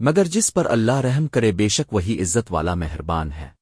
مگر جس پر اللہ رحم کرے بے شک وہی عزت والا مہربان ہے۔